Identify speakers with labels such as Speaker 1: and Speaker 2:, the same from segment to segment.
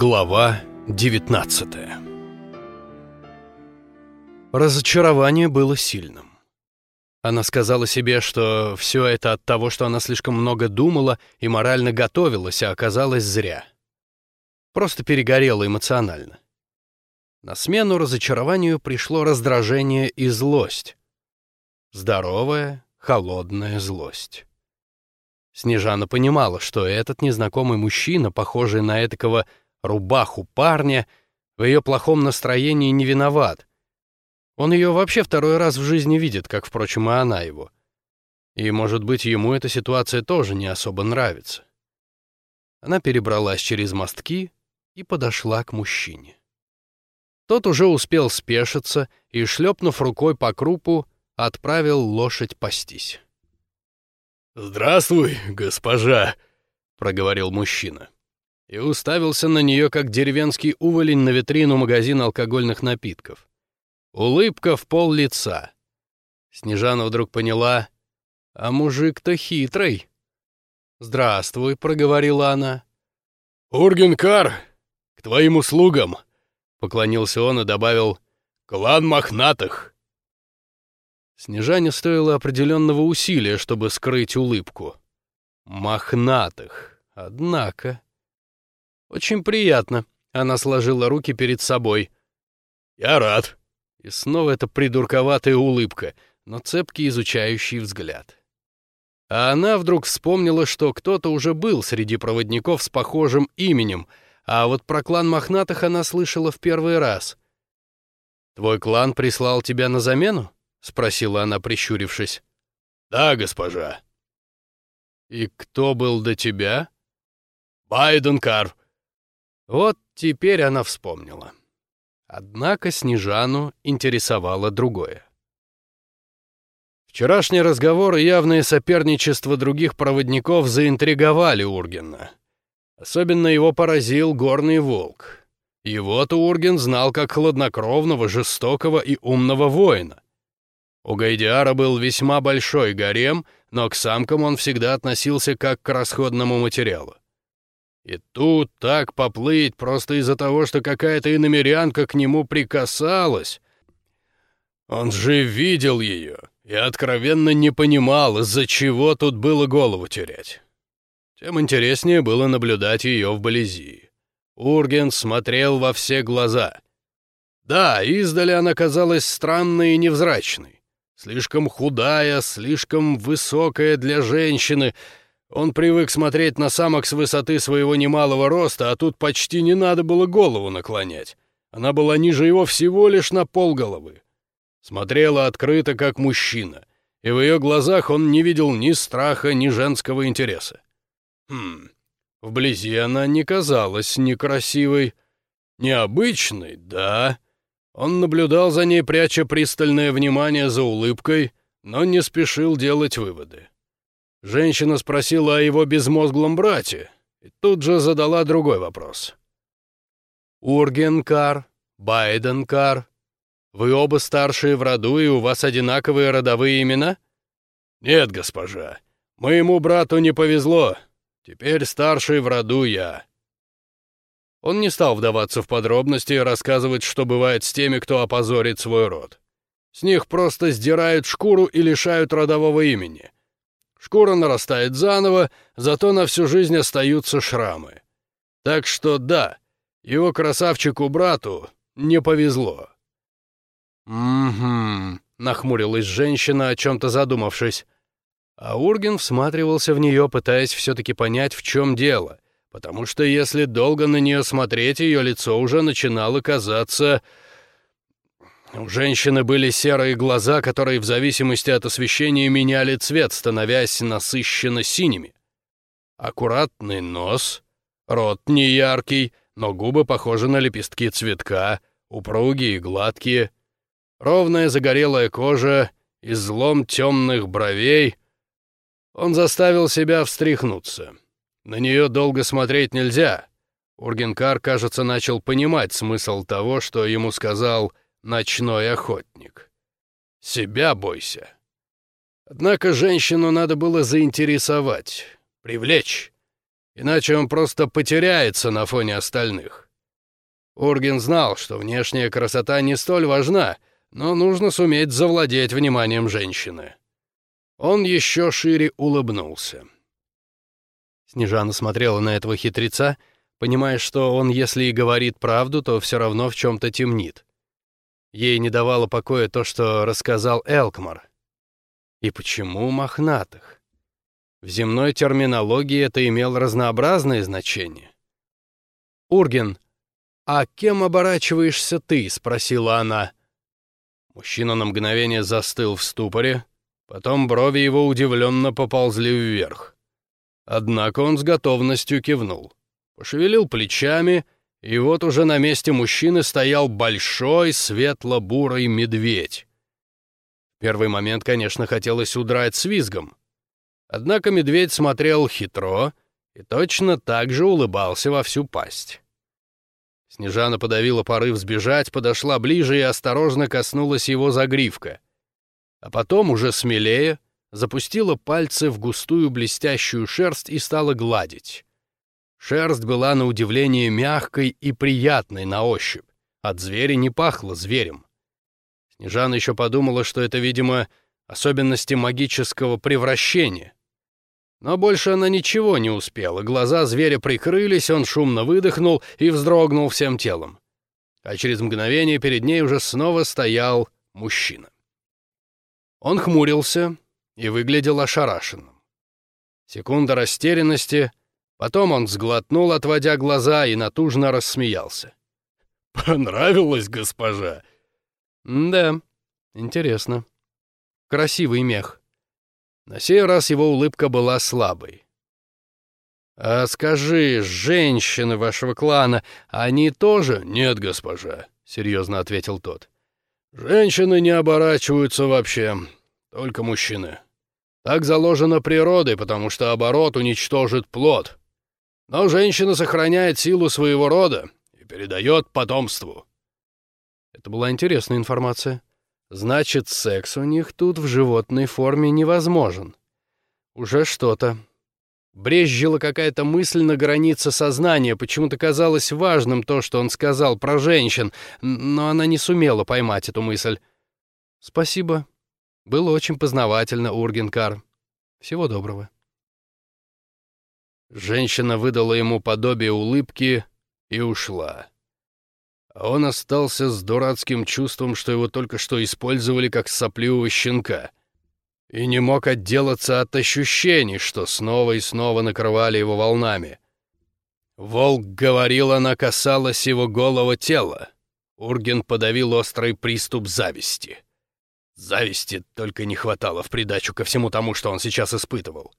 Speaker 1: Глава 19 Разочарование было сильным. Она сказала себе, что все это от того, что она слишком много думала и морально готовилась, а оказалось зря. Просто перегорела эмоционально. На смену разочарованию пришло раздражение и злость. Здоровая, холодная злость. Снежана понимала, что этот незнакомый мужчина, похожий на этакого рубаху парня, в ее плохом настроении не виноват. Он ее вообще второй раз в жизни видит, как, впрочем, и она его. И, может быть, ему эта ситуация тоже не особо нравится. Она перебралась через мостки и подошла к мужчине. Тот уже успел спешиться и, шлепнув рукой по крупу, отправил лошадь пастись.
Speaker 2: «Здравствуй, госпожа», — проговорил мужчина и уставился на нее, как деревенский уволень на витрину магазина алкогольных напитков. Улыбка в пол лица. Снежана вдруг поняла, а мужик-то хитрый. «Здравствуй», — проговорила она.
Speaker 1: «Ургенкар, к твоим услугам», — поклонился он и добавил «Клан мохнатых».
Speaker 2: Снежане стоило определенного усилия, чтобы скрыть улыбку. «Мохнатых, однако...» «Очень приятно». Она сложила руки перед собой.
Speaker 1: «Я рад».
Speaker 2: И снова эта придурковатая улыбка, но цепкий изучающий взгляд. А она вдруг вспомнила, что кто-то уже был среди проводников с похожим именем, а вот про клан Мохнатых она слышала в первый раз. «Твой клан прислал тебя на замену?» — спросила она, прищурившись.
Speaker 1: «Да, госпожа».
Speaker 2: «И кто был до тебя?»
Speaker 1: «Байден Кар»,
Speaker 2: вот теперь она вспомнила. Однако Снежану интересовало другое. Вчерашний разговор и явное соперничество других проводников заинтриговали Ургена. Особенно его поразил горный волк. Его-то Урген знал как хладнокровного, жестокого и умного воина. У Гайдиара был весьма большой гарем, но к самкам он всегда относился как к расходному материалу. И тут так поплыть просто из-за того, что какая-то иномерянка к нему прикасалась. Он же видел ее и откровенно не понимал, из-за чего тут было голову терять. Тем интереснее было наблюдать ее вблизи. Урген смотрел во все глаза. Да, издали она казалась странной и невзрачной. Слишком худая, слишком высокая для женщины — он привык смотреть на самок с высоты своего немалого роста, а тут почти не надо было голову наклонять. Она была ниже его всего лишь на полголовы. Смотрела открыто, как мужчина, и в ее глазах он не видел ни страха, ни женского интереса. Хм, вблизи она не казалась некрасивой. Необычной, да. Он наблюдал за ней, пряча пристальное внимание за улыбкой, но не спешил делать выводы. Женщина спросила о его безмозглом брате и тут же задала другой вопрос. «Ургенкар, Байденкар, вы оба старшие в роду, и у вас одинаковые родовые имена?»
Speaker 1: «Нет, госпожа, моему брату не повезло. Теперь старший в роду я».
Speaker 2: Он не стал вдаваться в подробности и рассказывать, что бывает с теми, кто опозорит свой род. С них просто сдирают шкуру и лишают родового имени — Шкура нарастает заново, зато на всю жизнь остаются шрамы. Так что да, его красавчику-брату не повезло. «Угу», — нахмурилась женщина, о чем-то задумавшись. А Урген всматривался в нее, пытаясь все-таки понять, в чем дело, потому что если долго на нее смотреть, ее лицо уже начинало казаться у женщины были серые глаза, которые в зависимости от освещения меняли цвет, становясь насыщенно синими. Аккуратный нос, рот неяркий, но губы похожи на лепестки цветка, упругие и гладкие, ровная загорелая кожа, излом темных бровей. Он заставил себя встряхнуться. На нее долго смотреть нельзя. Ургенкар, кажется, начал понимать смысл того, что ему сказал — ночной охотник. Себя бойся. Однако женщину надо было заинтересовать, привлечь, иначе он просто потеряется на фоне остальных. Урген знал, что внешняя красота не столь важна, но нужно суметь завладеть вниманием женщины. Он еще шире улыбнулся.
Speaker 1: Снежана смотрела на этого хитреца, понимая, что он, если и говорит правду, то все равно в чем-то темнит. Ей не давало покоя то, что рассказал Элкмар. И почему мохнатых? В земной терминологии это имело разнообразное значение. «Урген, а кем оборачиваешься ты?» — спросила она. Мужчина на мгновение застыл в ступоре, потом брови его удивленно поползли вверх. Однако он с готовностью кивнул, пошевелил плечами, и вот уже на месте мужчины стоял большой светло-бурый медведь. В первый момент, конечно, хотелось удрать с визгом, Однако медведь смотрел хитро и точно так же улыбался во всю пасть. Снежана подавила порыв сбежать, подошла ближе и осторожно коснулась его загривка. А потом, уже смелее, запустила пальцы в густую блестящую шерсть и стала гладить. Шерсть была на удивление мягкой и приятной на ощупь. От зверя не пахло зверем. Снежана еще подумала, что это, видимо, особенности магического превращения. Но больше она ничего не успела. Глаза зверя прикрылись, он шумно выдохнул и вздрогнул всем телом. А через мгновение перед ней уже снова стоял мужчина. Он хмурился и выглядел ошарашенным. Секунда растерянности, потом он сглотнул, отводя глаза, и натужно рассмеялся.
Speaker 2: «Понравилось, госпожа?»
Speaker 1: «Да, интересно. Красивый мех. На сей раз его улыбка была слабой. «А скажи, женщины вашего клана, они тоже?»
Speaker 2: «Нет, госпожа», — серьезно ответил тот. «Женщины не оборачиваются вообще, только мужчины. Так заложено природой, потому что оборот уничтожит плод. Но женщина сохраняет силу своего рода и передает потомству».
Speaker 1: Это была интересная информация. Значит, секс у них тут в животной форме невозможен. Уже что-то. Брезжила какая-то мысль на границе сознания, почему-то казалось важным то, что он сказал про женщин, но она не сумела поймать эту мысль. «Спасибо. Было очень познавательно, Ургенкар. Всего доброго».
Speaker 2: Женщина выдала ему подобие улыбки и ушла а он остался с дурацким чувством, что его только что использовали как сопливого щенка, и не мог отделаться от ощущений, что снова и снова накрывали его волнами. Волк говорил, она касалась его голого тела. Урген подавил острый приступ зависти. Зависти только не хватало в придачу ко всему тому, что он сейчас испытывал.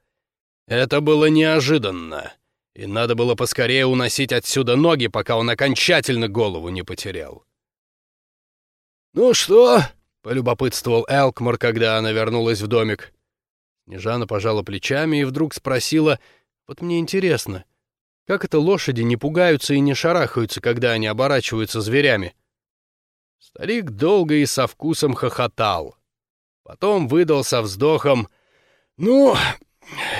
Speaker 2: Это было неожиданно и надо было поскорее уносить отсюда ноги, пока он окончательно голову не потерял. «Ну что?» — полюбопытствовал Элкмор, когда она вернулась в домик. Снежана пожала плечами и вдруг спросила, «Вот мне интересно, как это лошади не пугаются и не шарахаются, когда они оборачиваются зверями?» Старик долго и со вкусом хохотал. Потом выдал со вздохом, «Ну,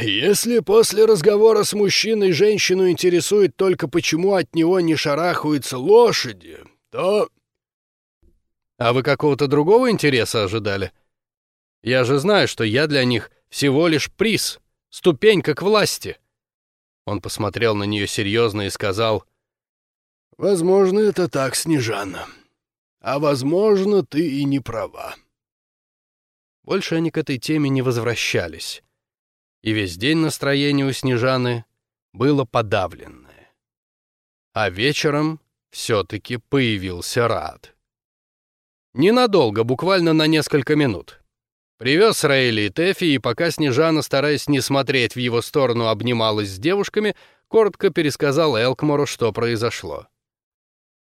Speaker 2: если после разговора с мужчиной женщину интересует только почему от него не шарахаются лошади, то...
Speaker 1: А вы какого-то другого интереса ожидали? Я же знаю, что я для них всего лишь приз, ступенька к власти. Он посмотрел на нее серьезно и сказал,
Speaker 2: «Возможно, это так, Снежана. А возможно, ты и не права».
Speaker 1: Больше они к этой теме не возвращались и весь день настроение у Снежаны было подавленное. А вечером все-таки появился Рад. Ненадолго, буквально на несколько минут. Привез Рейли и Тэфи, и пока Снежана, стараясь не смотреть в его сторону, обнималась с девушками, коротко пересказал Элкмору, что произошло.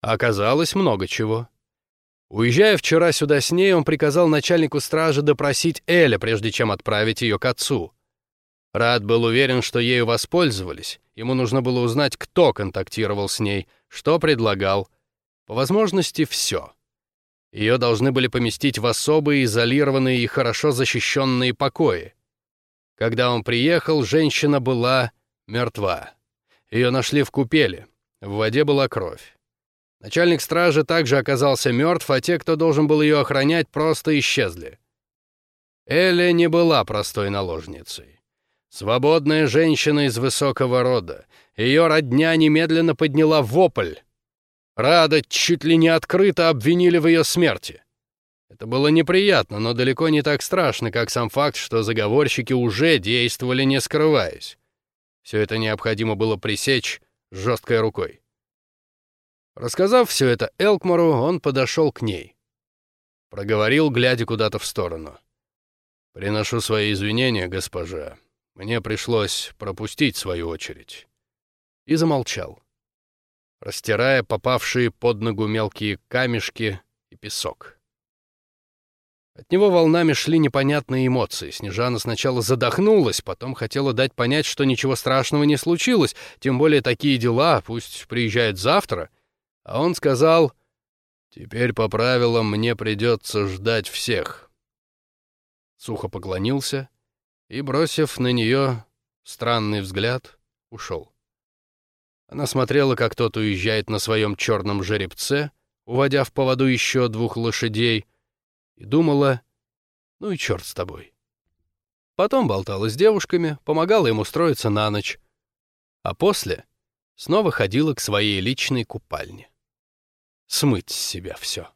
Speaker 1: Оказалось много чего. Уезжая вчера сюда с ней, он приказал начальнику стражи допросить Эля, прежде чем отправить ее к отцу. Рад был уверен, что ею воспользовались. Ему нужно было узнать, кто контактировал с ней, что предлагал. По возможности, все. Ее должны были поместить в особые, изолированные и хорошо защищенные покои. Когда он приехал, женщина была мертва. Ее нашли в купели. В воде была кровь. Начальник стражи также оказался мертв, а те, кто должен был ее охранять, просто исчезли. Эля не была простой наложницей. Свободная женщина из высокого рода. Ее родня немедленно подняла вопль. Рада чуть ли не открыто обвинили в ее смерти. Это было неприятно, но далеко не так страшно, как сам факт, что заговорщики уже действовали, не скрываясь. Все это необходимо было пресечь жесткой рукой. Рассказав все это Элкмору, он подошел к ней. Проговорил, глядя куда-то в сторону. «Приношу свои извинения, госпожа. Мне пришлось пропустить свою очередь». И замолчал, растирая попавшие под ногу мелкие камешки и песок. От него волнами шли непонятные эмоции. Снежана сначала задохнулась, потом хотела дать понять, что ничего страшного не случилось, тем более такие дела, пусть приезжают завтра. А он сказал, «Теперь по правилам мне придется ждать всех». Сухо поклонился и, бросив на нее странный взгляд, ушел. Она смотрела, как тот уезжает на своем черном жеребце, уводя в поводу еще двух лошадей, и думала, ну и черт с тобой. Потом болтала с девушками, помогала им устроиться на ночь, а после снова ходила к своей личной купальне. Смыть с себя все.